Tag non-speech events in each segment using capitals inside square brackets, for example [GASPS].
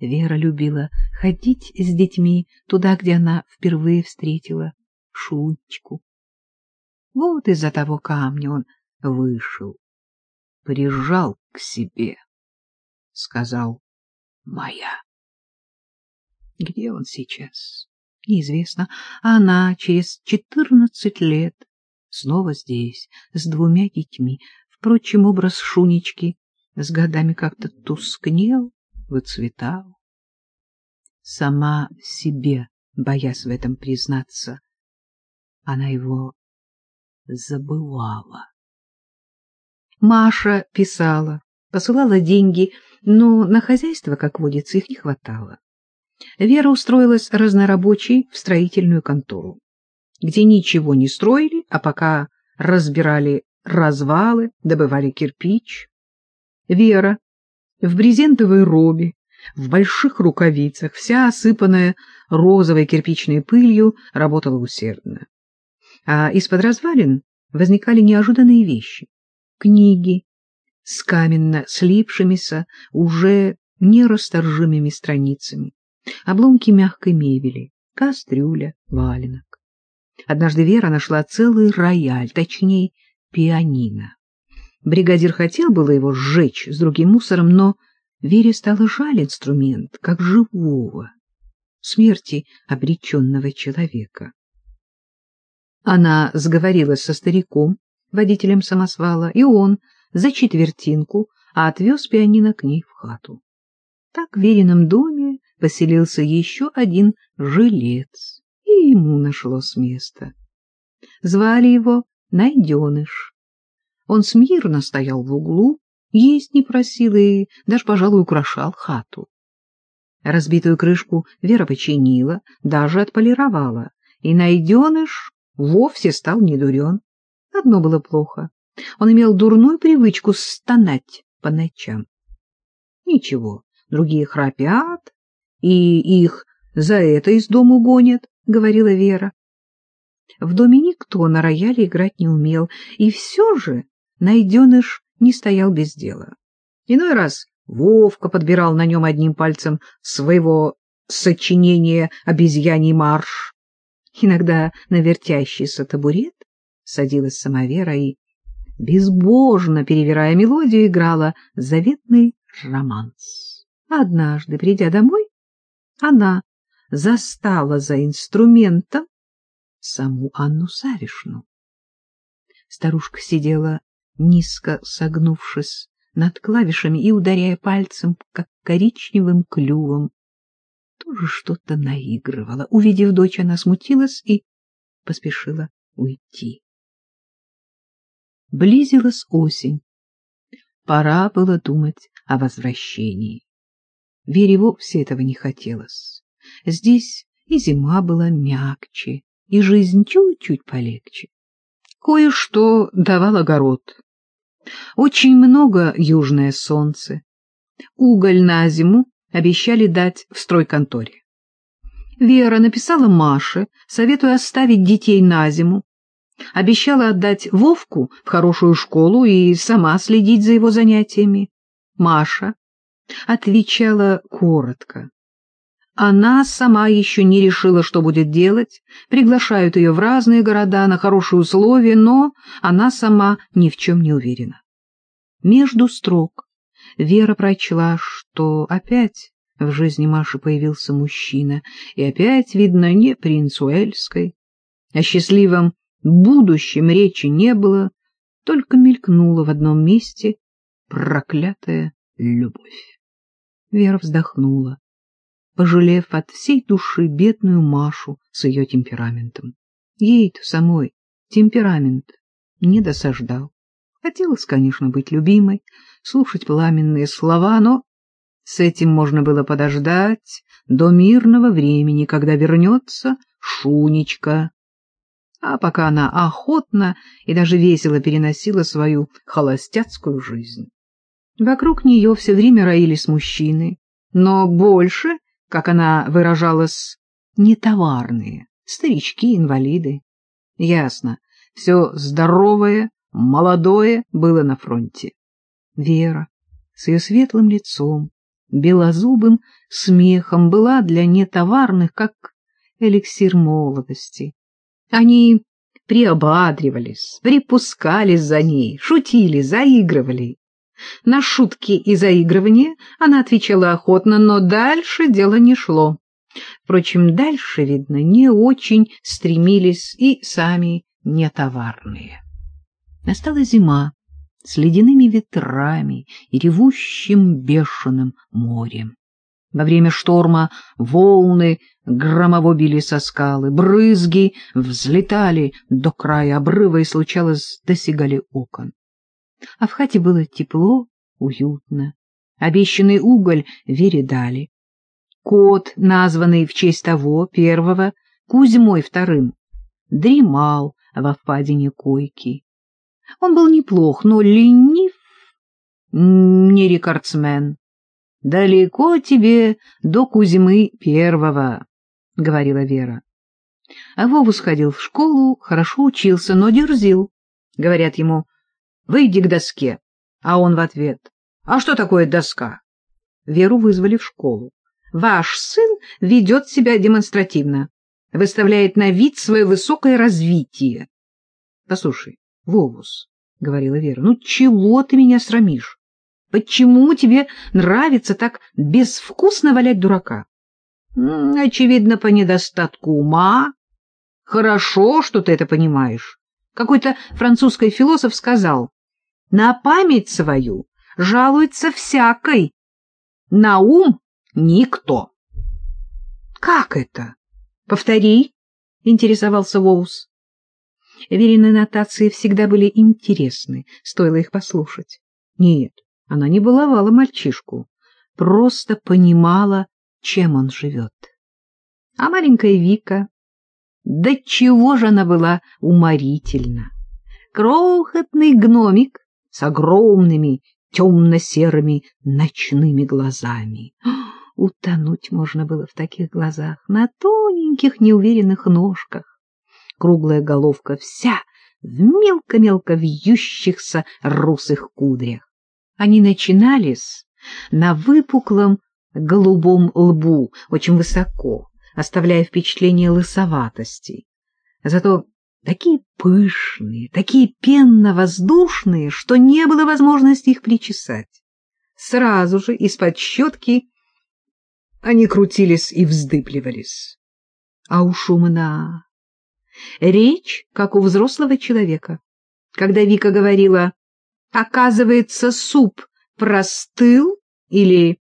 Вера любила ходить с детьми туда, где она впервые встретила Шунечку. Вот из-за того камня он вышел, прижал к себе, сказал «моя». Где он сейчас? Неизвестно. Она через четырнадцать лет снова здесь, с двумя детьми. Впрочем, образ Шунечки с годами как-то тускнел, выцветал. Сама себе, боясь в этом признаться, она его забывала. Маша писала, посылала деньги, но на хозяйство, как водится, их не хватало. Вера устроилась разнорабочей в строительную контору, где ничего не строили, а пока разбирали развалы, добывали кирпич. Вера в брезентовой робе, в больших рукавицах, вся осыпанная розовой кирпичной пылью, работала усердно. А из-под развалин возникали неожиданные вещи. Книги с каменно слипшимися, уже нерасторжимыми страницами, обломки мягкой мебели, кастрюля, валенок. Однажды Вера нашла целый рояль, точнее, пианино. Бригадир хотел было его сжечь с другим мусором, но Вере стало жаль инструмент, как живого, смерти обреченного человека. Она сговорилась со стариком, водителем самосвала, и он за четвертинку отвез пианино к ней в хату. Так в Верином доме поселился еще один жилец, и ему нашлось место. Звали его Найденыш. Он смирно стоял в углу, есть не просил и даже, пожалуй, украшал хату. Разбитую крышку Вера починила, даже отполировала, и найденыш вовсе стал недурен. Одно было плохо. Он имел дурную привычку стонать по ночам. Ничего, другие храпят, и их за это из дому гонят, — говорила Вера. В доме никто на рояле играть не умел, и все же найденыш не стоял без дела. Иной раз Вовка подбирал на нем одним пальцем своего сочинения «Обезьяний марш». Иногда на вертящийся табурет садилась самовера и, безбожно перевирая мелодию, играла заветный романс. Однажды, придя домой, она застала за инструментом саму Анну Савишну. Старушка сидела низко согнувшись над клавишами и ударяя пальцем, как коричневым клювом. Тоже что-то наигрывала. Увидев дочь, она смутилась и поспешила уйти. Близилась осень. Пора было думать о возвращении. Вере вовсе этого не хотелось. Здесь и зима была мягче, и жизнь чуть-чуть полегче. Кое-что давал огород. Очень много южное солнце. Уголь на зиму обещали дать в стройконторе. Вера написала Маше, советуя оставить детей на зиму. Обещала отдать Вовку в хорошую школу и сама следить за его занятиями. Маша отвечала коротко. Она сама еще не решила, что будет делать, приглашают ее в разные города на хорошие условия, но она сама ни в чем не уверена. Между строк Вера прочла, что опять в жизни Маши появился мужчина, и опять, видно, не принц Уэльской. О счастливом будущем речи не было, только мелькнула в одном месте проклятая любовь. Вера вздохнула пожалев от всей души бедную Машу с ее темпераментом. Ей-то самой темперамент не досаждал. Хотелось, конечно, быть любимой, слушать пламенные слова, но с этим можно было подождать до мирного времени, когда вернется Шунечка. А пока она охотно и даже весело переносила свою холостяцкую жизнь. Вокруг нее все время роились мужчины, но больше как она выражалась, нетоварные, старички, инвалиды. Ясно, все здоровое, молодое было на фронте. Вера с ее светлым лицом, белозубым смехом была для нетоварных, как эликсир молодости. Они приободривались, припускались за ней, шутили, заигрывали. На шутки и заигрывания она отвечала охотно, но дальше дело не шло. Впрочем, дальше, видно, не очень стремились и сами нетоварные. Настала зима с ледяными ветрами и ревущим бешеным морем. Во время шторма волны громово били со скалы, брызги взлетали до края обрыва и, случалось, досягали окон. А в хате было тепло, уютно. Обещанный уголь Вере дали. Кот, названный в честь того, первого, Кузьмой вторым, дремал во впадине койки. Он был неплох, но ленив, не рекордсмен. «Далеко тебе до Кузьмы первого», — говорила Вера. А Вову сходил в школу, хорошо учился, но дерзил. Говорят ему, выйди к доске. А он в ответ, а что такое доска? Веру вызвали в школу. Ваш сын ведет себя демонстративно, выставляет на вид свое высокое развитие. Послушай, Вовус, — говорила Вера, — ну чего ты меня срамишь? Почему тебе нравится так безвкусно валять дурака? Очевидно, по недостатку ума. Хорошо, что ты это понимаешь. Какой-то французский философ сказал, на память свою жалуется всякой, на ум никто. — Как это? Повтори, — интересовался Воус. Верины нотации всегда были интересны, стоило их послушать. Нет, она не баловала мальчишку, просто понимала, чем он живет. А маленькая Вика, да чего же она была уморительна! Крохотный гномик с огромными темно-серыми ночными глазами. [GASPS] Утонуть можно было в таких глазах, на тоненьких неуверенных ножках. Круглая головка вся в мелко-мелко вьющихся русых кудрях. Они начинались на выпуклом голубом лбу, очень высоко, оставляя впечатление лысоватости. Зато такие пышные, такие пенно-воздушные, что не было возможности их причесать. Сразу же из-под щетки они крутились и вздыбливались. А уж умна. Речь, как у взрослого человека. Когда Вика говорила «Оказывается, суп простыл» или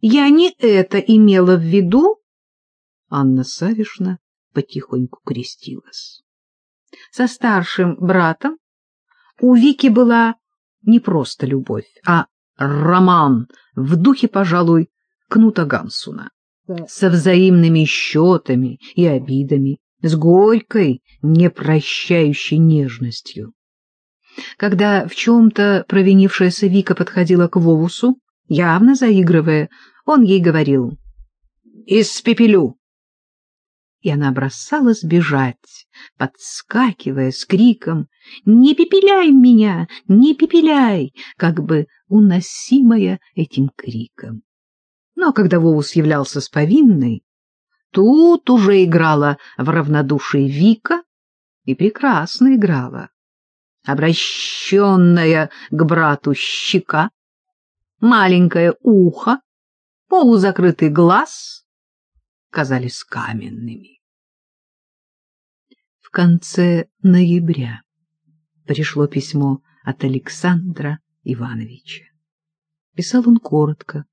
«Я не это имела в виду», Анна Савишна потихоньку крестилась. Со старшим братом у Вики была не просто любовь, а роман в духе, пожалуй, Кнута Гамсуна, со взаимными счетами и обидами, с горькой, непрощающей нежностью. Когда в чем-то провинившаяся Вика подходила к Вовусу, явно заигрывая, он ей говорил «Испепелю!» И она бросалась бежать, подскакивая с криком «Не пепеляй меня! Не пепеляй!» как бы уносимая этим криком. Но когда Воус являлся с повинной, тут уже играла в равнодушие Вика и прекрасно играла. Обращенная к брату щека, маленькое ухо, полузакрытый глаз казались каменными. В конце ноября пришло письмо от Александра Ивановича. Писал он коротко,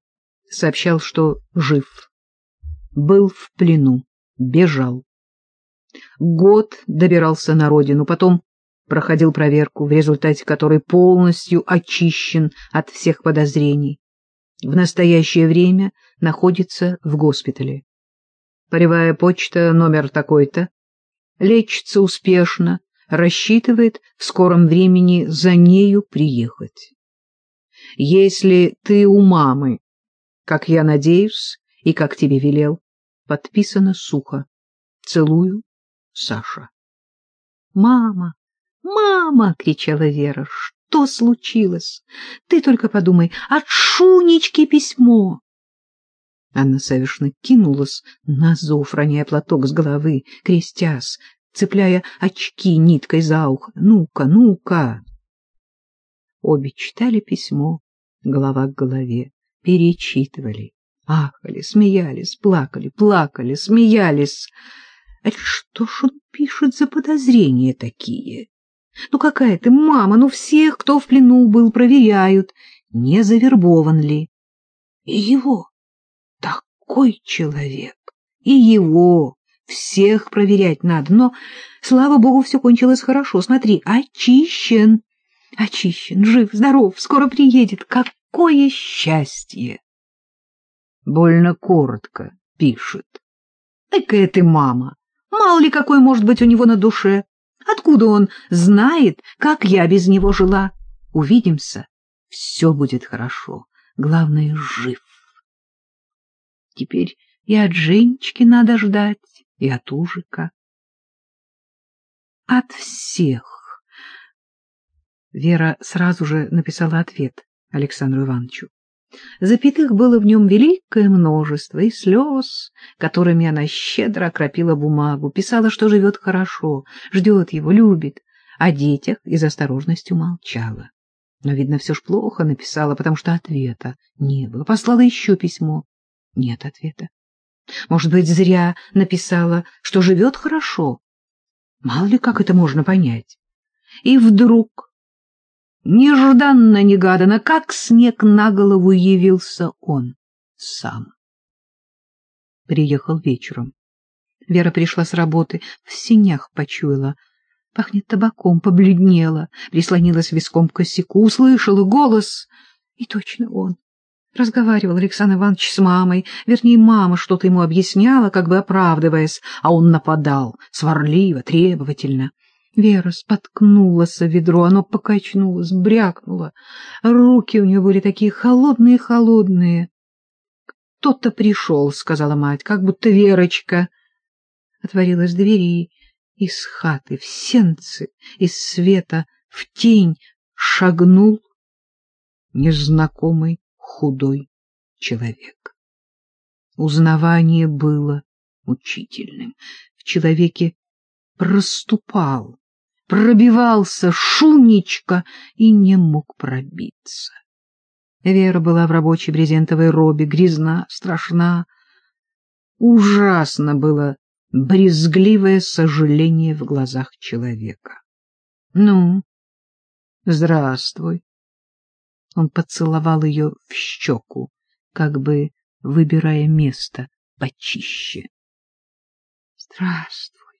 сообщал, что жив, был в плену, бежал. Год добирался на родину, потом проходил проверку, в результате которой полностью очищен от всех подозрений. В настоящее время находится в госпитале. Полевая почта номер такой-то. Лечится успешно, рассчитывает в скором времени за нею приехать. Если ты у мамы как я надеюсь и как тебе велел. Подписано сухо. Целую, Саша. Мама, мама, кричала Вера. Что случилось? Ты только подумай, от Шунечки письмо. Анна Савишна кинулась на зов, роняя платок с головы, крестясь, цепляя очки ниткой за ухо. «Ну-ка, ну-ка!» Обе читали письмо, голова к голове, перечитывали, ахали, смеялись, плакали, плакали, смеялись. Это что ж он пишет за подозрения такие? Ну какая ты мама, ну всех, кто в плену был, проверяют, не завербован ли. И его, такой человек, и его, всех проверять надо. Но, слава богу, все кончилось хорошо. Смотри, очищен, очищен, жив, здоров, скоро приедет. Какое счастье! Больно коротко пишет. Экая ты мама! Мало ли какой может быть у него на душе. Откуда он знает, как я без него жила? Увидимся, все будет хорошо. Главное, жив. Теперь и от Женечки надо ждать, и от Ужика. От всех. Вера сразу же написала ответ Александру Ивановичу. Запятых было в нем великое множество, и слез, которыми она щедро окропила бумагу, писала, что живет хорошо, ждет его, любит, о детях из осторожности умолчала. Но, видно, все ж плохо написала, потому что ответа не было. Послала еще письмо. Нет ответа. Может быть, зря написала, что живет хорошо. Мало ли, как это можно понять. И вдруг, нежданно-негаданно, как снег на голову явился он сам. Приехал вечером. Вера пришла с работы, в синях почуяла. Пахнет табаком, побледнела, прислонилась виском к косяку, услышала голос. И точно он. Разговаривал Александр Иванович с мамой, вернее, мама что-то ему объясняла, как бы оправдываясь, а он нападал, сварливо, требовательно. Вера споткнулась в ведро, оно покачнулось, брякнуло. Руки у нее были такие холодные-холодные. — Кто-то пришел, — сказала мать, — как будто Верочка. Отворилась дверь, и из хаты в сенцы, из света в тень шагнул незнакомый худой человек. Узнавание было мучительным. В человеке проступал, пробивался шунечка и не мог пробиться. Вера была в рабочей брезентовой робе, грязна, страшна. Ужасно было брезгливое сожаление в глазах человека. — Ну, здравствуй, он поцеловал ее в щеку, как бы выбирая место почище. «Здравствуй!»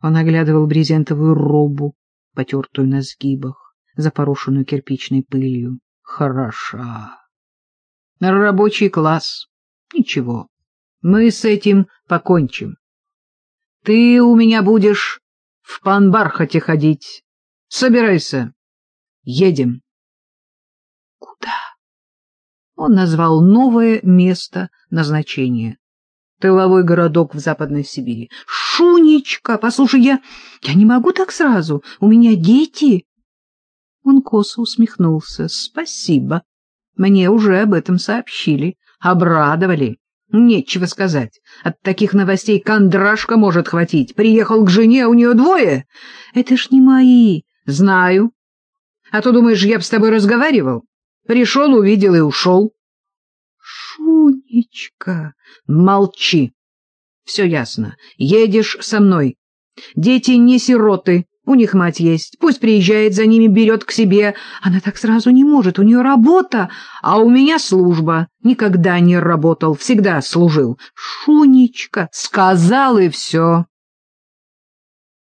Он оглядывал брезентовую робу, потертую на сгибах, запорошенную кирпичной пылью. «Хороша!» «Рабочий класс. Ничего, мы с этим покончим. Ты у меня будешь в панбархате ходить. Собирайся, едем». Он назвал новое место назначения. Тыловой городок в Западной Сибири. Шунечка, послушай, я... Я не могу так сразу. У меня дети. Он косо усмехнулся. Спасибо. Мне уже об этом сообщили. Обрадовали. Нечего сказать. От таких новостей кондрашка может хватить. Приехал к жене, а у нее двое. Это ж не мои. Знаю. А то думаешь, я б с тобой разговаривал? Пришел, увидел и ушел. Шунечка, молчи. Все ясно. Едешь со мной. Дети не сироты, у них мать есть. Пусть приезжает за ними, берет к себе. Она так сразу не может, у нее работа, а у меня служба. Никогда не работал, всегда служил. Шунечка, сказал и все.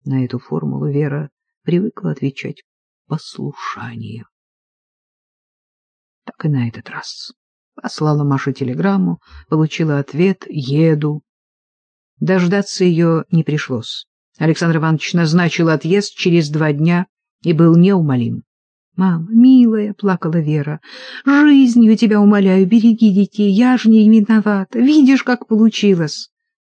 На эту формулу Вера привыкла отвечать послушанием и на этот раз. Послала Маше телеграмму, получила ответ «Еду». Дождаться ее не пришлось. Александр Иванович назначил отъезд через два дня и был неумолим. — Мама, милая, — плакала Вера, — жизнью тебя умоляю, береги детей, я ж не виновата. Видишь, как получилось.